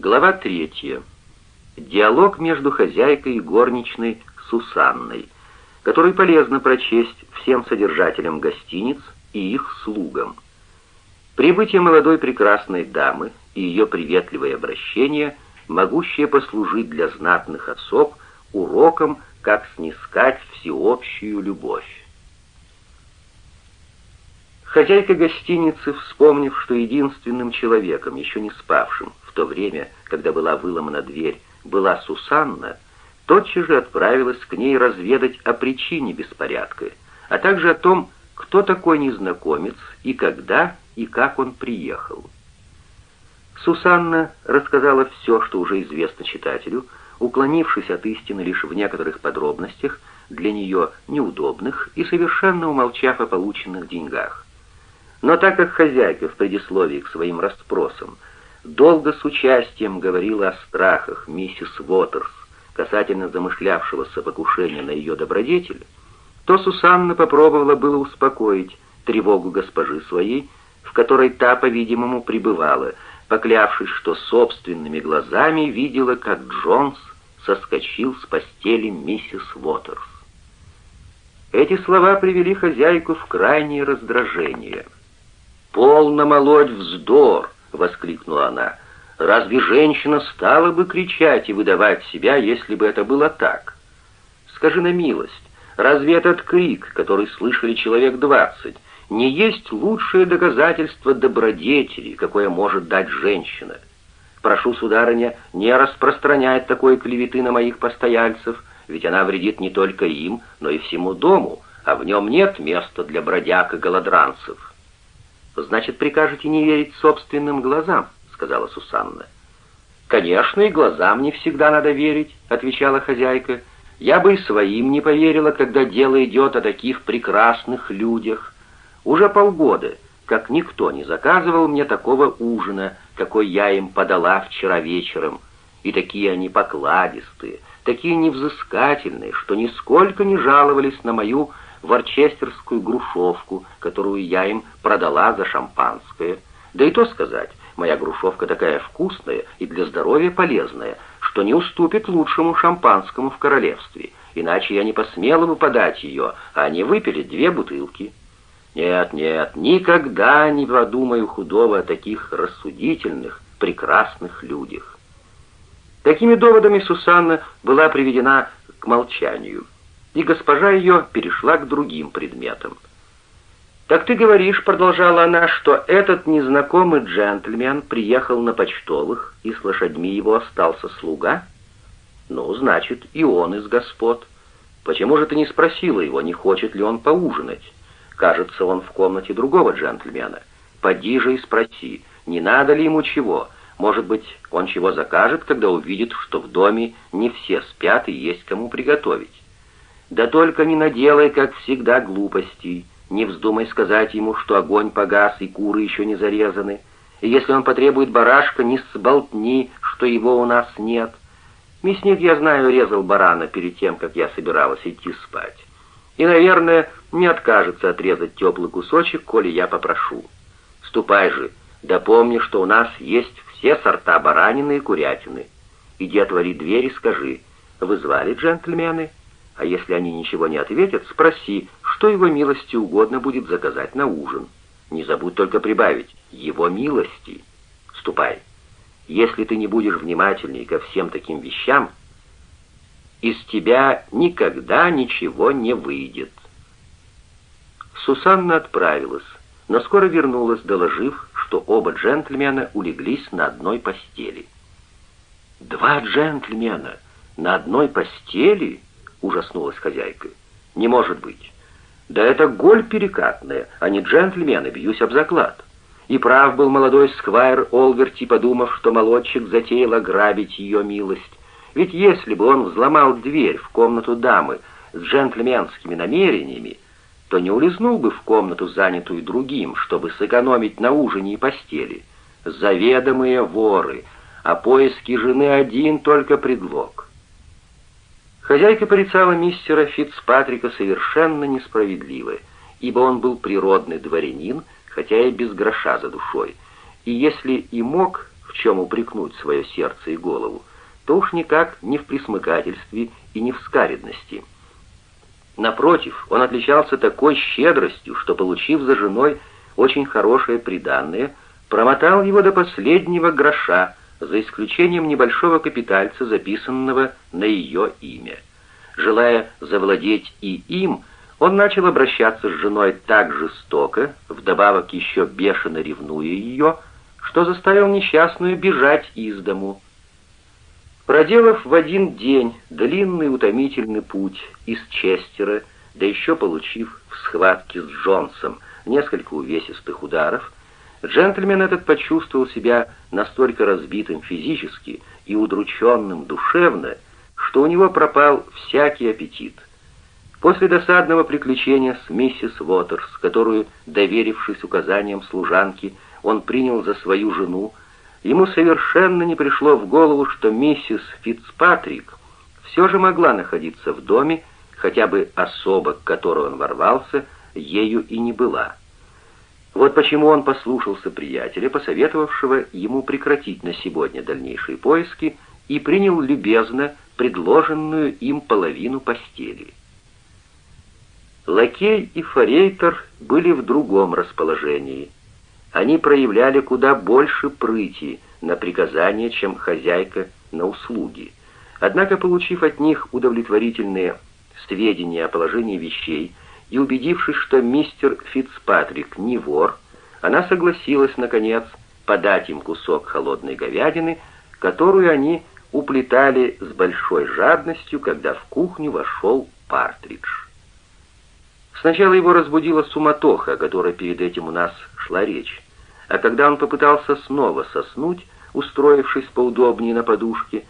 Глава третья. Диалог между хозяйкой и горничной Сусанной, который полезно прочесть всем содержателям гостиниц и их слугам. Прибытие молодой прекрасной дамы и ее приветливое обращение, могущее послужить для знатных особ уроком, как снискать всеобщую любовь. Хозяйка гостиницы, вспомнив, что единственным человеком, еще не спавшим то время, когда была выломана дверь, была Сусанна, тотчас же отправилась к ней разведать о причине беспорядка, а также о том, кто такой незнакомец и когда и как он приехал. Сусанна рассказала все, что уже известно читателю, уклонившись от истины лишь в некоторых подробностях, для нее неудобных и совершенно умолчав о полученных деньгах. Но так как хозяйка в предисловии к своим расспросам долго с участием говорила о страхах миссис Уотерс касательно замышлявшегося покушения на ее добродетель, то Сусанна попробовала было успокоить тревогу госпожи своей, в которой та, по-видимому, пребывала, поклявшись, что собственными глазами видела, как Джонс соскочил с постели миссис Уотерс. Эти слова привели хозяйку в крайнее раздражение — «Полно молоть вздор!» — воскликнула она. «Разве женщина стала бы кричать и выдавать себя, если бы это было так? Скажи на милость, разве этот крик, который слышали человек двадцать, не есть лучшее доказательство добродетели, какое может дать женщина? Прошу, сударыня, не распространять такой клеветы на моих постояльцев, ведь она вредит не только им, но и всему дому, а в нем нет места для бродяг и голодранцев». «Значит, прикажете не верить собственным глазам», — сказала Сусанна. «Конечно, и глазам не всегда надо верить», — отвечала хозяйка. «Я бы и своим не поверила, когда дело идет о таких прекрасных людях. Уже полгода, как никто не заказывал мне такого ужина, какой я им подала вчера вечером. И такие они покладистые, такие невзыскательные, что нисколько не жаловались на мою ворчестерскую грушевку, которую я им продала за шампанское. Да и то сказать, моя грушевка такая вкусная и для здоровья полезная, что не уступит лучшему шампанскому в королевстве, иначе я не посмела бы подать ее, а они выпили две бутылки. Нет, нет, никогда не подумаю худого о таких рассудительных, прекрасных людях. Такими доводами Сусанна была приведена к молчанию и госпожа ее перешла к другим предметам. «Так ты говоришь, — продолжала она, — что этот незнакомый джентльмен приехал на почтовых, и с лошадьми его остался слуга? Ну, значит, и он из господ. Почему же ты не спросила его, не хочет ли он поужинать? Кажется, он в комнате другого джентльмена. Поди же и спроси, не надо ли ему чего. Может быть, он чего закажет, когда увидит, что в доме не все спят и есть кому приготовить. Да только не наделай, как всегда, глупостей. Не вздумай сказать ему, что огонь погас и куры еще не зарезаны. И если он потребует барашка, не сболтни, что его у нас нет. Мясник, я знаю, резал барана перед тем, как я собиралась идти спать. И, наверное, не откажется отрезать теплый кусочек, коли я попрошу. Ступай же, да помни, что у нас есть все сорта баранины и курятины. Иди отвори дверь и скажи, вы звали джентльмены?» А если они ничего не ответят, спроси, что его милости угодно будет заказать на ужин. Не забудь только прибавить «его милости». Ступай. Если ты не будешь внимательней ко всем таким вещам, из тебя никогда ничего не выйдет. Сусанна отправилась, но скоро вернулась, доложив, что оба джентльмена улеглись на одной постели. «Два джентльмена на одной постели?» — ужаснулась хозяйка. «Не может быть. Да это голь перекатная, а не джентльмены, бьюсь об заклад». И прав был молодой сквайр Олверти, подумав, что молодчик затеял ограбить ее милость. Ведь если бы он взломал дверь в комнату дамы с джентльменскими намерениями, то не улизнул бы в комнату, занятую другим, чтобы сэкономить на ужине и постели. Заведомые воры, а поиски жены один только предлог. Хозяйка порицала мистера Фицпатрика совершенно несправедливо, ибо он был природный дворянин, хотя и без гроша за душой, и если и мог в чем упрекнуть свое сердце и голову, то уж никак не в присмыкательстве и не в скаредности. Напротив, он отличался такой щедростью, что, получив за женой очень хорошее приданное, промотал его до последнего гроша, за исключением небольшого капитальца, записанного на ее имя. Желая завладеть и им, он начал обращаться с женой так жестоко, вдобавок еще бешено ревнуя ее, что заставил несчастную бежать из дому, Проделав в один день длинный утомительный путь из Честера, да еще получив в схватке с Джонсом несколько увесистых ударов, джентльмен этот почувствовал себя настолько разбитым физически и удрученным душевно, что у него пропал всякий аппетит. После досадного приключения с миссис Уотерс, которую, доверившись указаниям служанки, он принял за свою жену, Ему совершенно не пришло в голову, что миссис Фицпатрик все же могла находиться в доме, хотя бы особо, к которой он ворвался, ею и не была. Вот почему он послушался приятеля, посоветовавшего ему прекратить на сегодня дальнейшие поиски, и принял любезно предложенную им половину постели. Лакей и форейтер были в другом расположении – они проявляли куда больше прыти на приказания, чем хозяйка на услуги. Однако, получив от них удовлетворительные сведения о положении вещей и убедившись, что мистер Фицпатрик не вор, она согласилась, наконец, подать им кусок холодной говядины, которую они уплетали с большой жадностью, когда в кухню вошел Партридж. Сначала его разбудила суматоха, о которой перед этим у нас шла речь, а когда он попытался снова соснуть, устроившись поудобнее на подушке,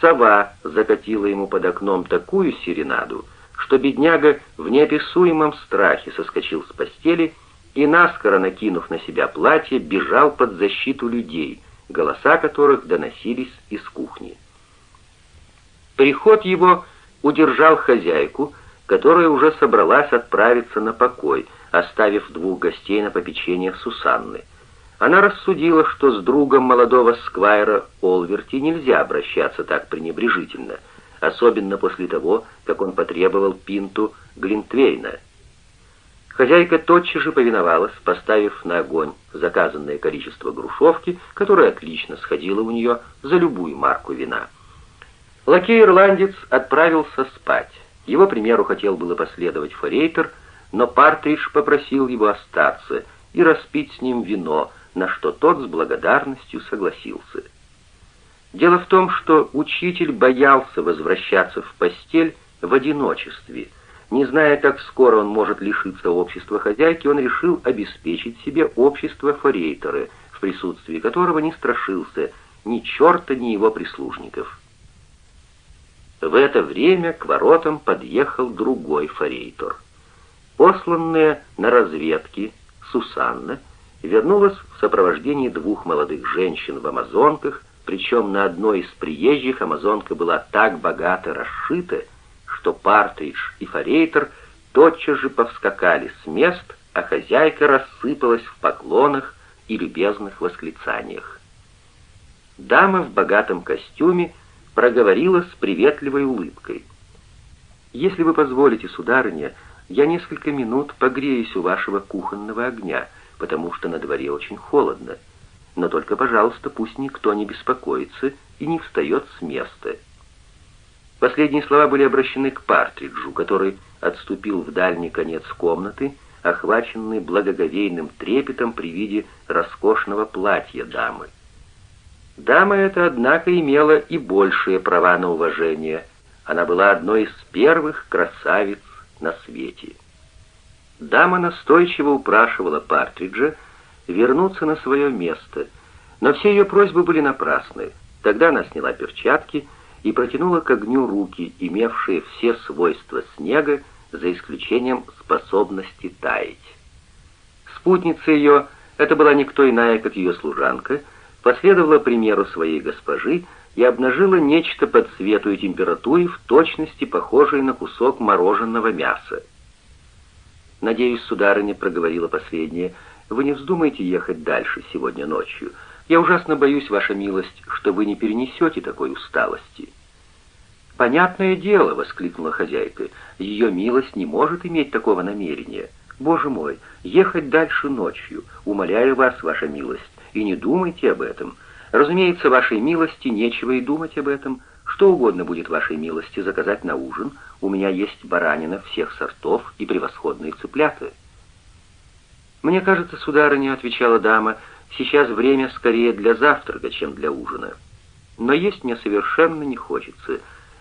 сова закатила ему под окном такую серенаду, что бедняга в неописуемом страхе соскочил с постели и, наскоро накинув на себя платье, бежал под защиту людей, голоса которых доносились из кухни. Приход его удержал хозяйку, которая уже собралась отправиться на покой, оставив двух гостей на попечение Сусанны. Она рассудила, что с другом молодого сквайра Олверти нельзя обращаться так пренебрежительно, особенно после того, как он потребовал пинту Глинтвейна. Хозяйка тотчас же повиновалась, поставив на огонь заказанное количество грушевки, которое отлично сходило у нее за любую марку вина. Лакей-ирландец отправился спать. Его примеру хотел было последовать Форейтер, но Партридж попросил его остаться и распить с ним вино, на что тот с благодарностью согласился. Дело в том, что учитель боялся возвращаться в постель в одиночестве. Не зная, как скоро он может лишиться общества хозяйки, он решил обеспечить себе общество Форейтера, в присутствии которого не страшился ни черта, ни его прислужников. В это время к воротам подъехал другой форейтор. Посланная на разведки Сусанна вернулась в сопровождении двух молодых женщин в амазонках, причем на одной из приезжих амазонка была так богато расшита, что Партридж и Форейтер тотчас же повскакали с мест, а хозяйка рассыпалась в поклонах и любезных восклицаниях. Дама в богатом костюме проговорила с приветливой улыбкой. «Если вы позволите, сударыня, я несколько минут погреюсь у вашего кухонного огня, потому что на дворе очень холодно. Но только, пожалуйста, пусть никто не беспокоится и не встает с места». Последние слова были обращены к Партриджу, который отступил в дальний конец комнаты, охваченный благоговейным трепетом при виде роскошного платья дамы. Дама эта, однако, имела и большие права на уважение. Она была одной из первых красавиц на свете. Дама настойчиво упрашивала Партриджа вернуться на свое место, но все ее просьбы были напрасны. Тогда она сняла перчатки и протянула к огню руки, имевшие все свойства снега, за исключением способности таять. Спутница ее, это была никто иная, как ее служанка, последовала примеру своей госпожи и обнажила нечто по цвету и температуре в точности похожее на кусок мороженого мяса. «Надеюсь, сударыня», — проговорила последняя, — «вы не вздумаете ехать дальше сегодня ночью. Я ужасно боюсь, ваша милость, что вы не перенесете такой усталости». «Понятное дело», — воскликнула хозяйка, — «ее милость не может иметь такого намерения. Боже мой, ехать дальше ночью, умоляю вас, ваша милость, и не думайте об этом. Разумеется, вашей милости нечего и думать об этом. Что угодно будет вашей милости заказать на ужин. У меня есть баранина всех сортов и превосходные цыплята». «Мне кажется, сударыня», — отвечала дама, — «сейчас время скорее для завтрака, чем для ужина. Но есть мне совершенно не хочется».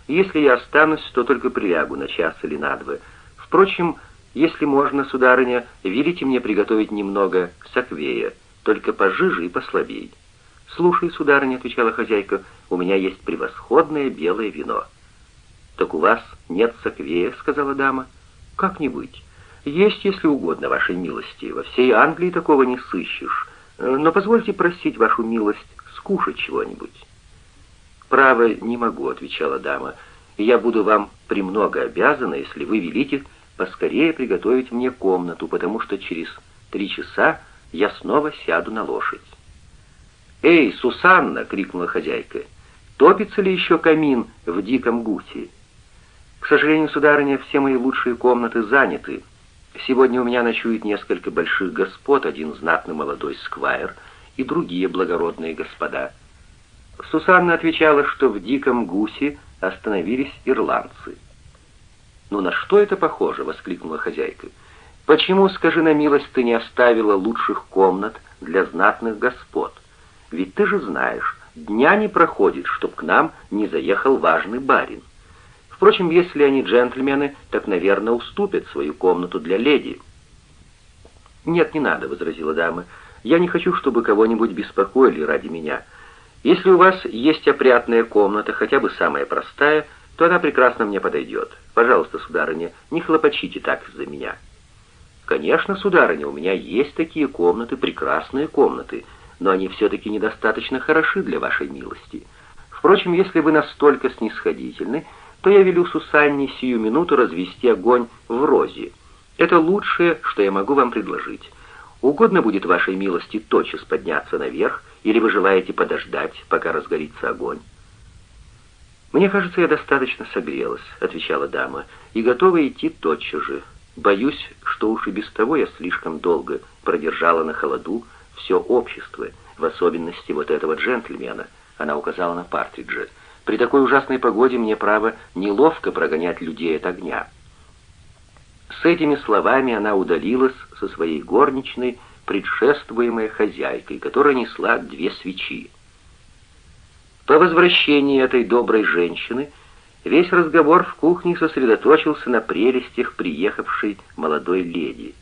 Если я останусь, то только прилягу на час или на два. Впрочем, если можно, сударыня, велите мне приготовить немного саквея, только пожиже и послабей. «Слушай, сударыня», — отвечала хозяйка, — «у меня есть превосходное белое вино». «Так у вас нет саквея», — сказала дама. «Как не быть? Есть, если угодно, вашей милости. Во всей Англии такого не сыщешь. Но позвольте просить вашу милость скушать чего-нибудь». «Право, не могу», — отвечала дама. «Я буду вам премного обязана, если вы велите поскорее приготовить мне комнату, потому что через три часа я снова сяду на лошадь». «Эй, Сусанна!» — крикнула хозяйка. «Топится ли еще камин в диком гуте?» «К сожалению, сударыня, все мои лучшие комнаты заняты. Сегодня у меня ночует несколько больших господ, один знатный молодой сквайр и другие благородные господа». Сусанна отвечала, что в диком гусе остановились ирландцы. «Ну на что это похоже?» — воскликнула хозяйка. «Почему, скажи на милость, ты не оставила лучших комнат для знатных господ? Ведь ты же знаешь, дня не проходит, чтоб к нам не заехал важный барин. Впрочем, если они джентльмены, так, наверное, уступят свою комнату для леди». «Нет, не надо», — возразила дама. «Я не хочу, чтобы кого-нибудь беспокоили ради меня». Если у вас есть опрятная комната, хотя бы самая простая, то она прекрасно мне подойдет. Пожалуйста, сударыня, не хлопочите так за меня». «Конечно, сударыня, у меня есть такие комнаты, прекрасные комнаты, но они все-таки недостаточно хороши для вашей милости. Впрочем, если вы настолько снисходительны, то я велю Сусанне сию минуту развести огонь в розе. Это лучшее, что я могу вам предложить. Угодно будет вашей милости тотчас подняться наверх, или вы желаете подождать, пока разгорится огонь?» «Мне кажется, я достаточно согрелась», — отвечала дама, — «и готова идти тотчас же. Боюсь, что уж и без того я слишком долго продержала на холоду все общество, в особенности вот этого джентльмена», — она указала на Партриджа. «При такой ужасной погоде мне, право, неловко прогонять людей от огня». С этими словами она удалилась со своей горничной, предшествуемая хозяйкой, которая несла две свечи. По возвращении этой доброй женщины весь разговор в кухне сосредоточился на прелестях приехавшей молодой леди.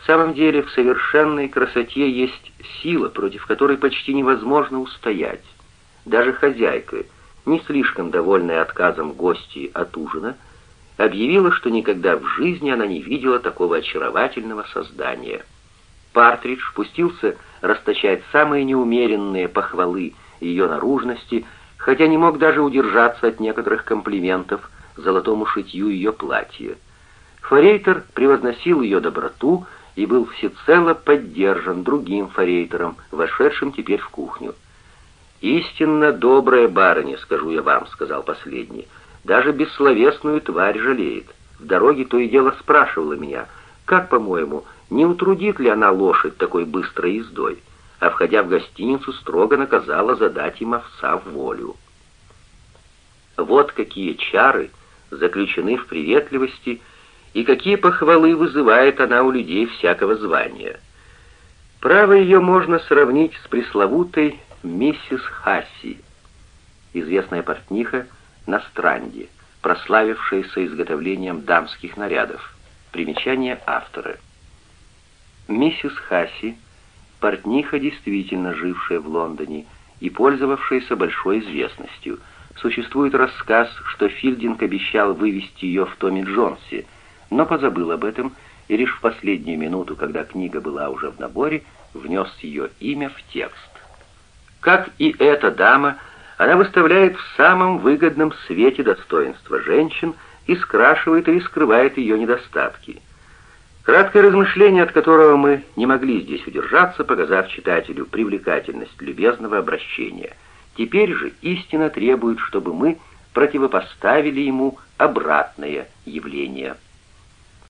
В самом деле в совершенной красоте есть сила, против которой почти невозможно устоять. Даже хозяйка, не слишком довольная отказом гостей от ужина, объявила, что никогда в жизни она не видела такого очаровательного создания — Партридж пустился расточать самые неумеренные похвалы ее наружности, хотя не мог даже удержаться от некоторых комплиментов золотому шитью ее платья. Форейтер превозносил ее доброту и был всецело поддержан другим форейтером, вошедшим теперь в кухню. «Истинно добрая барыня, скажу я вам», — сказал последний. «Даже бессловесную тварь жалеет. В дороге то и дело спрашивала меня, как, по-моему, не утрудит ли она лошадь такой быстрой ездой, а, входя в гостиницу, строго наказала задать им овса в волю. Вот какие чары заключены в приветливости и какие похвалы вызывает она у людей всякого звания. Право ее можно сравнить с пресловутой миссис Хасси, известная портниха на Странде, прославившаяся изготовлением дамских нарядов. Примечание автора. Миссис Хасси, портниха, действительно жившая в Лондоне и пользовавшаяся большой известностью. Существует рассказ, что Филдинг обещал вывести ее в Томми Джонсе, но позабыл об этом и лишь в последнюю минуту, когда книга была уже в наборе, внес ее имя в текст. Как и эта дама, она выставляет в самом выгодном свете достоинства женщин и скрашивает и скрывает ее недостатки – Краткое размышление, от которого мы не могли здесь удержаться, показав читателю привлекательность любезного обращения. Теперь же истина требует, чтобы мы противопоставили ему обратное явление –